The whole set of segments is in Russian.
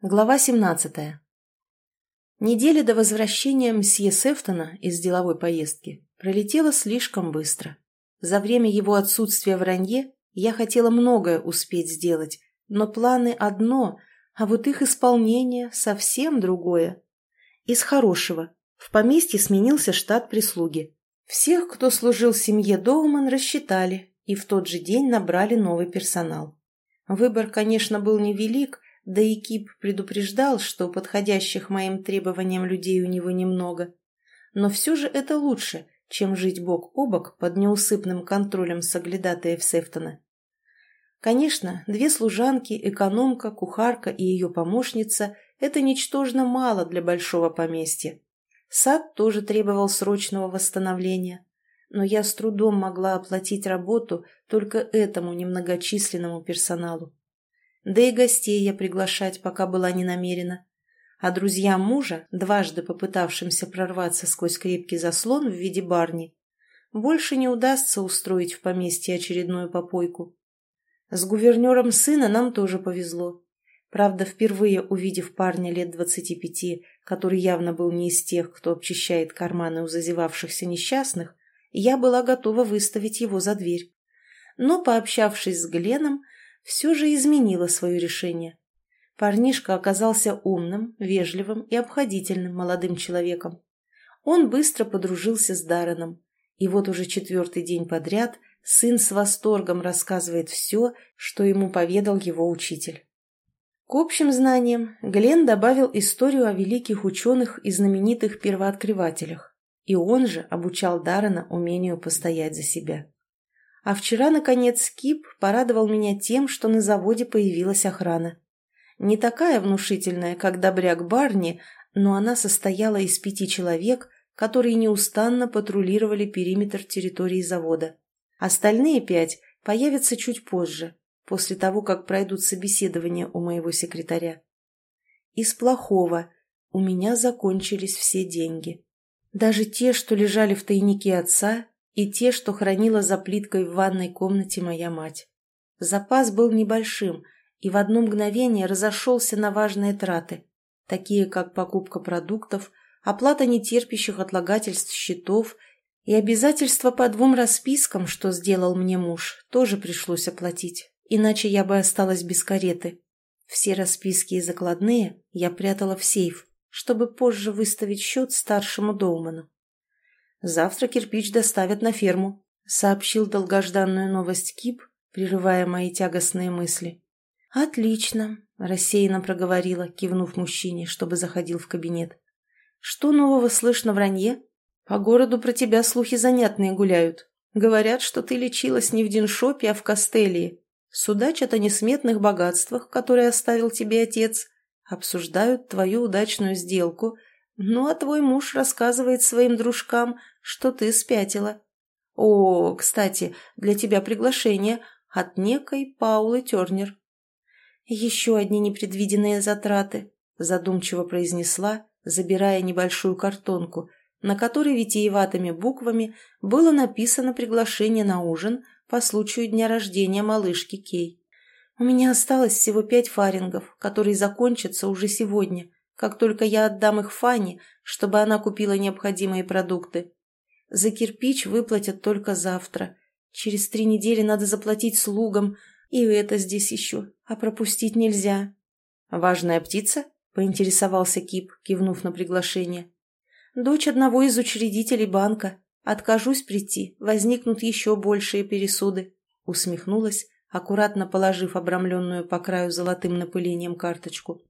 Глава 17. Неделя до возвращения мсье Сефтона из деловой поездки пролетела слишком быстро. За время его отсутствия в Ранье я хотела многое успеть сделать, но планы одно, а вот их исполнение совсем другое. Из хорошего. В поместье сменился штат прислуги. Всех, кто служил семье Доуман, рассчитали и в тот же день набрали новый персонал. Выбор, конечно, был невелик, да и Кип предупреждал, что подходящих моим требованиям людей у него немного. Но все же это лучше, чем жить бок о бок под неусыпным контролем соглядатаев Сефтона. Конечно, две служанки, экономка, кухарка и ее помощница – это ничтожно мало для большого поместья. Сад тоже требовал срочного восстановления, но я с трудом могла оплатить работу только этому немногочисленному персоналу. Да и гостей я приглашать пока была не намерена. А друзьям мужа, дважды попытавшимся прорваться сквозь крепкий заслон в виде барни, больше не удастся устроить в поместье очередную попойку. С гувернером сына нам тоже повезло. Правда, впервые увидев парня лет двадцати пяти, который явно был не из тех, кто обчищает карманы у зазевавшихся несчастных, я была готова выставить его за дверь. Но, пообщавшись с Гленом, все же изменила свое решение. Парнишка оказался умным, вежливым и обходительным молодым человеком. Он быстро подружился с Дарреном, и вот уже четвертый день подряд сын с восторгом рассказывает все, что ему поведал его учитель. К общим знаниям Глен добавил историю о великих ученых и знаменитых первооткрывателях, и он же обучал Даррена умению постоять за себя. А вчера, наконец, Кип порадовал меня тем, что на заводе появилась охрана. Не такая внушительная, как добряк Барни, но она состояла из пяти человек, которые неустанно патрулировали периметр территории завода. Остальные пять появятся чуть позже, после того, как пройдут собеседования у моего секретаря. Из плохого у меня закончились все деньги. Даже те, что лежали в тайнике отца, и те, что хранила за плиткой в ванной комнате моя мать. Запас был небольшим и в одно мгновение разошелся на важные траты, такие как покупка продуктов, оплата нетерпящих отлагательств счетов и обязательства по двум распискам, что сделал мне муж, тоже пришлось оплатить, иначе я бы осталась без кареты. Все расписки и закладные я прятала в сейф, чтобы позже выставить счет старшему Доуману. Завтра кирпич доставят на ферму», — сообщил долгожданную новость Кип, прерывая мои тягостные мысли. «Отлично», — рассеянно проговорила, кивнув мужчине, чтобы заходил в кабинет. «Что нового слышно в Ранье? По городу про тебя слухи занятные гуляют. Говорят, что ты лечилась не в Диншопе, а в Костелии. Судачат о несметных богатствах, которые оставил тебе отец. Обсуждают твою удачную сделку — ну, а твой муж рассказывает своим дружкам, что ты спятила. О, кстати, для тебя приглашение от некой Паулы Тернер. Еще одни непредвиденные затраты, задумчиво произнесла, забирая небольшую картонку, на которой витиеватыми буквами было написано приглашение на ужин по случаю дня рождения малышки Кей. У меня осталось всего пять фарингов, которые закончатся уже сегодня – как только я отдам их Фане, чтобы она купила необходимые продукты. За кирпич выплатят только завтра. Через три недели надо заплатить слугам, и это здесь еще, а пропустить нельзя. «Важная птица?» — поинтересовался Кип, кивнув на приглашение. «Дочь одного из учредителей банка. Откажусь прийти, возникнут еще большие пересуды», — усмехнулась, аккуратно положив обрамленную по краю золотым напылением карточку.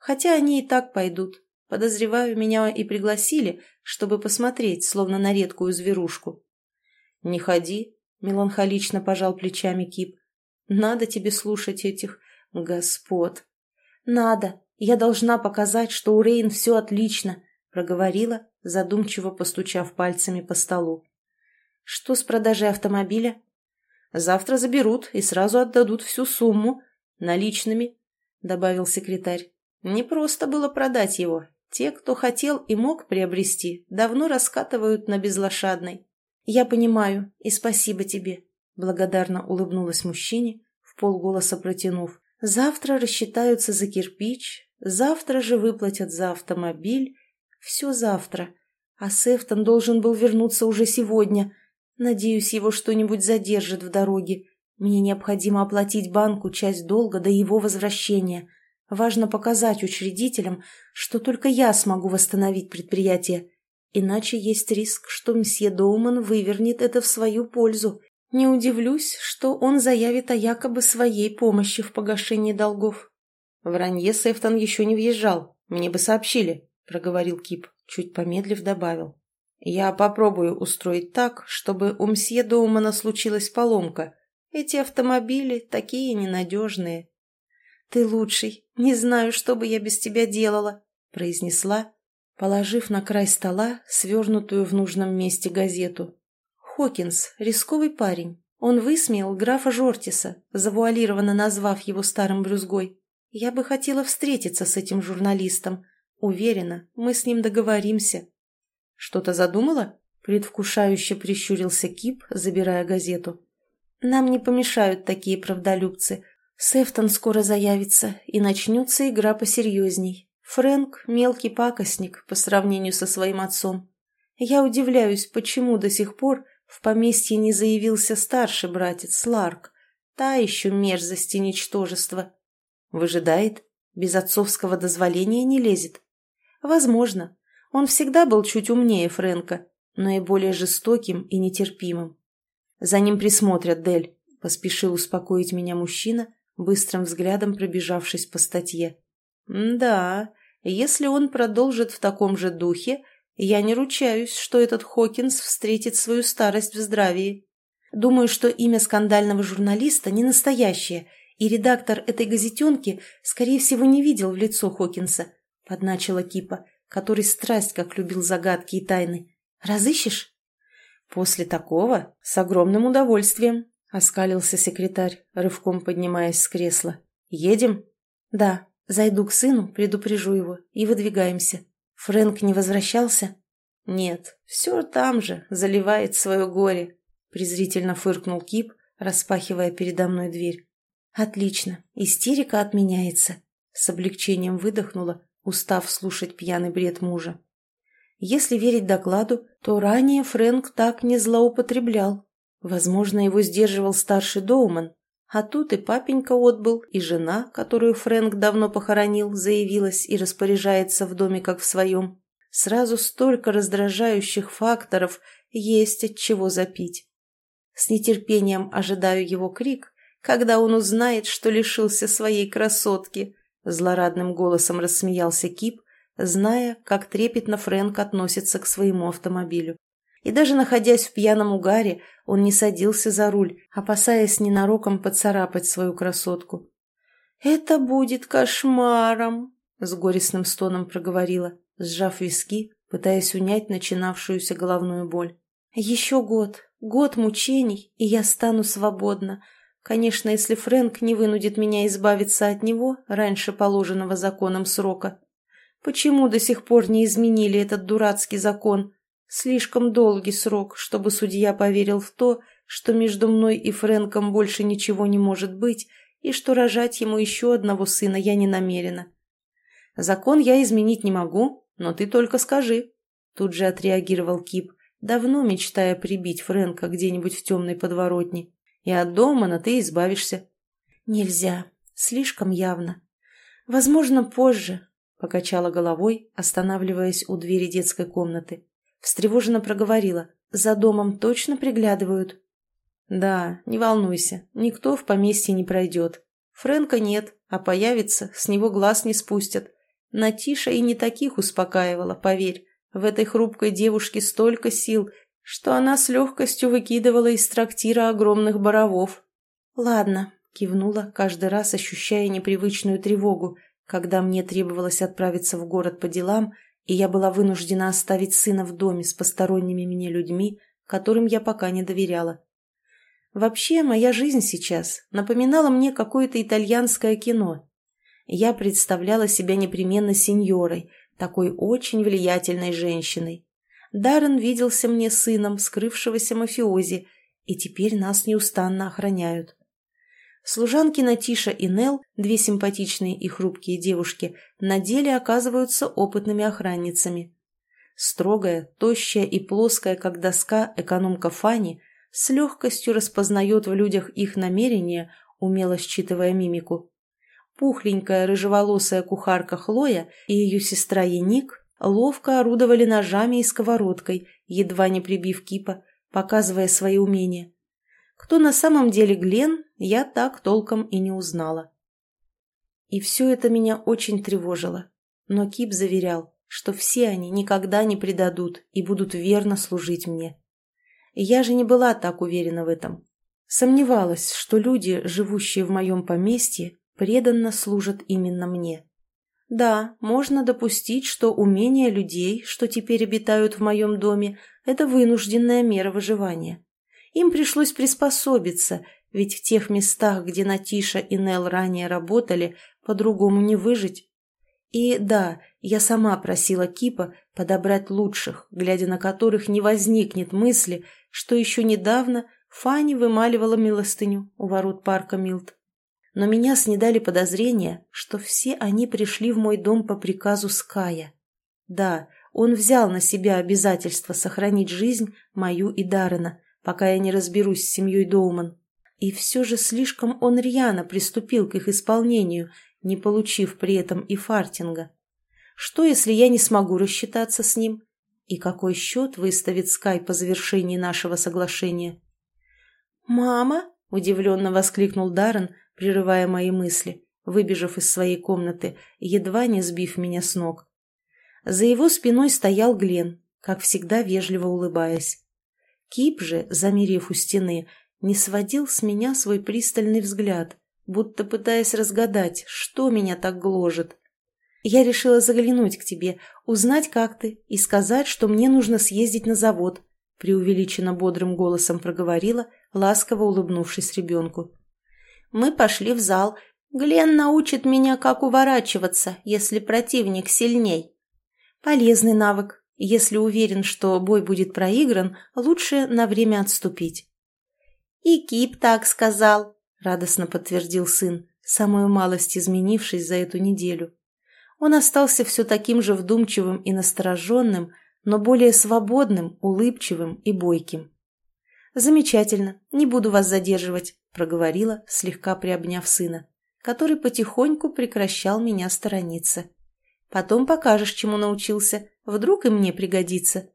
Хотя они и так пойдут. Подозреваю, меня и пригласили, чтобы посмотреть, словно на редкую зверушку. «Не ходи», — меланхолично пожал плечами Кип. «Надо тебе слушать этих господ». «Надо. Я должна показать, что у Рейн все отлично», — проговорила, задумчиво постучав пальцами по столу. «Что с продажей автомобиля?» «Завтра заберут и сразу отдадут всю сумму. Наличными», — добавил секретарь. Не просто было продать его. Те, кто хотел и мог приобрести, давно раскатывают на безлошадной. «Я понимаю, и спасибо тебе», — благодарно улыбнулась мужчине, в полголоса протянув. «Завтра рассчитаются за кирпич, Завтра же выплатят за автомобиль. Все завтра. А Сефтон должен был вернуться уже сегодня. Надеюсь, его что-нибудь задержит в дороге. Мне необходимо оплатить банку часть долга до его возвращения. Важно показать учредителям, что только я смогу восстановить предприятие. Иначе есть риск, что мсье Доуман вывернет это в свою пользу. Не удивлюсь, что он заявит о якобы своей помощи в погашении долгов. В Ранье Сефтон еще не въезжал. Мне бы сообщили, проговорил Кип, чуть помедлив добавил. Я попробую устроить так, чтобы у мсье Доумана случилась поломка, эти автомобили такие ненадежные. «Ты лучший. Не знаю, что бы я без тебя делала», — произнесла, положив на край стола свернутую в нужном месте газету. «Хокинс, рисковый парень. Он высмеял графа Жортиса, завуалированно назвав его старым брюзгой. Я бы хотела встретиться с этим журналистом. Уверена, мы с ним договоримся». «Что-то задумала?» — предвкушающе прищурился Кип, забирая газету. Нам не помешают такие правдолюбцы. Сефтон скоро заявится, и начнется игра посерьезней. Фрэнк – мелкий пакостник по сравнению со своим отцом. Я удивляюсь, почему до сих пор в поместье не заявился старший братец Ларк. Та еще мерзость и ничтожество. Выжидает, без отцовского дозволения не лезет. Возможно, он всегда был чуть умнее Фрэнка, но и более жестоким и нетерпимым. «За ним присмотрят, Дель», — поспешил успокоить меня мужчина, быстрым взглядом пробежавшись по статье. «Да, если он продолжит в таком же духе, я не ручаюсь, что этот Хокинс встретит свою старость в здравии. Думаю, что имя скандального журналиста не настоящее, и редактор этой газетенки, скорее всего, не видел в лицо Хокинса», — подначила Кипа, который страсть как любил загадки и тайны. «Разыщешь?» «После такого с огромным удовольствием», — оскалился секретарь, рывком поднимаясь с кресла. «Едем?» «Да, зайду к сыну, предупрежу его, и выдвигаемся. Фрэнк не возвращался?» «Нет, все там же, заливает свое горе», — презрительно фыркнул Кип, распахивая передо мной дверь. «Отлично, истерика отменяется», — с облегчением выдохнула, устав слушать пьяный бред мужа. Если верить докладу, то ранее Фрэнк так не злоупотреблял. Возможно, его сдерживал старший Доуман, а тут и папенька отбыл, и жена, которую Фрэнк давно похоронил, заявилась и распоряжается в доме как в своем. Сразу столько раздражающих факторов есть от чего запить. С нетерпением ожидаю его крик, когда он узнает, что лишился своей красотки. Злорадным голосом рассмеялся Кип, зная, как трепетно Фрэнк относится к своему автомобилю. И даже находясь в пьяном угаре, он не садился за руль, опасаясь ненароком поцарапать свою красотку. «Это будет кошмаром!» — с горестным стоном проговорила, сжав виски, пытаясь унять начинавшуюся головную боль. «Еще год, год мучений, и я стану свободна. Конечно, если Фрэнк не вынудит меня избавиться от него раньше положенного законом срока. Почему до сих пор не изменили этот дурацкий закон? Слишком долгий срок, чтобы судья поверил в то, что между мной и Фрэнком больше ничего не может быть, и что рожать ему еще одного сына я не намерена. Закон я изменить не могу, но ты только скажи. Тут же отреагировал Кип, давно мечтая прибить Фрэнка где-нибудь в темной подворотне. И от дома на ты избавишься. Нельзя. Слишком явно. Возможно, позже, Покачала головой, останавливаясь у двери детской комнаты. Встревоженно проговорила. «За домом точно приглядывают?» «Да, не волнуйся, никто в поместье не пройдет. Фрэнка нет, а появится, с него глаз не спустят. Натиша и не таких успокаивала, поверь. В этой хрупкой девушке столько сил, что она с легкостью выкидывала из трактира огромных боровов. «Ладно», — кивнула, каждый раз ощущая непривычную тревогу, когда мне требовалось отправиться в город по делам, и я была вынуждена оставить сына в доме с посторонними мне людьми, которым я пока не доверяла. Вообще, моя жизнь сейчас напоминала мне какое-то итальянское кино. Я представляла себя непременно сеньорой, такой очень влиятельной женщиной. Даррен виделся мне сыном скрывшегося мафиози, и теперь нас неустанно охраняют. Служанки Натиша и Нел, две симпатичные и хрупкие девушки, на деле оказываются опытными охранницами. Строгая, тощая и плоская, как доска, экономка Фани с легкостью распознает в людях их намерения, умело считывая мимику. Пухленькая рыжеволосая кухарка Хлоя и ее сестра Яник ловко орудовали ножами и сковородкой, едва не прибив кипа, показывая свои умения. Кто на самом деле Глен, я так толком и не узнала. И все это меня очень тревожило. Но Кип заверял, что все они никогда не предадут и будут верно служить мне. Я же не была так уверена в этом. Сомневалась, что люди, живущие в моем поместье, преданно служат именно мне. Да, можно допустить, что умения людей, что теперь обитают в моем доме, это вынужденная мера выживания. Им пришлось приспособиться, ведь в тех местах, где Натиша и Нел ранее работали, по-другому не выжить. И да, я сама просила Кипа подобрать лучших, глядя на которых не возникнет мысли, что еще недавно Фанни вымаливала милостыню у ворот парка Милт. Но меня снедали подозрения, что все они пришли в мой дом по приказу Ская. Да, он взял на себя обязательство сохранить жизнь мою и Даррена, пока я не разберусь с семьей Доуман. И все же слишком он рьяно приступил к их исполнению, не получив при этом и фартинга. Что, если я не смогу рассчитаться с ним? И какой счет выставит Скай по завершении нашего соглашения? «Мама?» – удивленно воскликнул Даррен, прерывая мои мысли, выбежав из своей комнаты, едва не сбив меня с ног. За его спиной стоял Глен, как всегда вежливо улыбаясь. Кип же, замерев у стены, не сводил с меня свой пристальный взгляд, будто пытаясь разгадать, что меня так гложет. Я решила заглянуть к тебе, узнать, как ты, и сказать, что мне нужно съездить на завод, преувеличенно бодрым голосом проговорила, ласково улыбнувшись ребенку. Мы пошли в зал. Глен научит меня, как уворачиваться, если противник сильней. Полезный навык, если уверен, что бой будет проигран, лучше на время отступить. «И Кип так сказал», — радостно подтвердил сын, самую малость изменившись за эту неделю. Он остался все таким же вдумчивым и настороженным, но более свободным, улыбчивым и бойким. «Замечательно, не буду вас задерживать», — проговорила, слегка приобняв сына, который потихоньку прекращал меня сторониться. «Потом покажешь, чему научился, Вдруг и мне пригодится.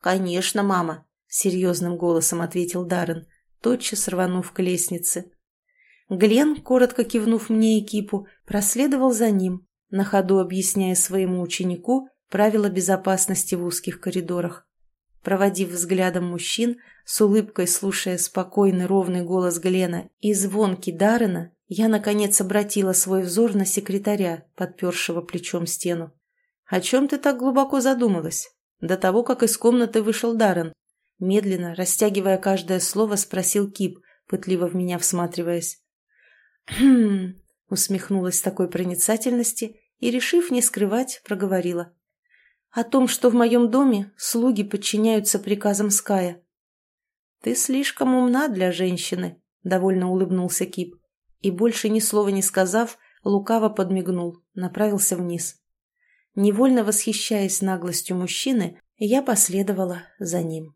«Конечно, мама», — серьезным голосом ответил Даррен, тотчас рванув к лестнице. Глен, коротко кивнув мне и Кипу, проследовал за ним, на ходу объясняя своему ученику правила безопасности в узких коридорах. Проводив взглядом мужчин, с улыбкой слушая спокойный ровный голос Глена и звонки Даррена, я, наконец, обратила свой взор на секретаря, подпершего плечом стену. «О чем ты так глубоко задумалась?» До того, как из комнаты вышел Даррен. Медленно, растягивая каждое слово, спросил Кип, пытливо в меня всматриваясь. «Хм...» — усмехнулась с такой проницательности и, решив не скрывать, проговорила. «О том, что в моем доме слуги подчиняются приказам Ская». «Ты слишком умна для женщины», — довольно улыбнулся Кип. И больше ни слова не сказав, лукаво подмигнул, направился вниз. Невольно восхищаясь наглостью мужчины, я последовала за ним.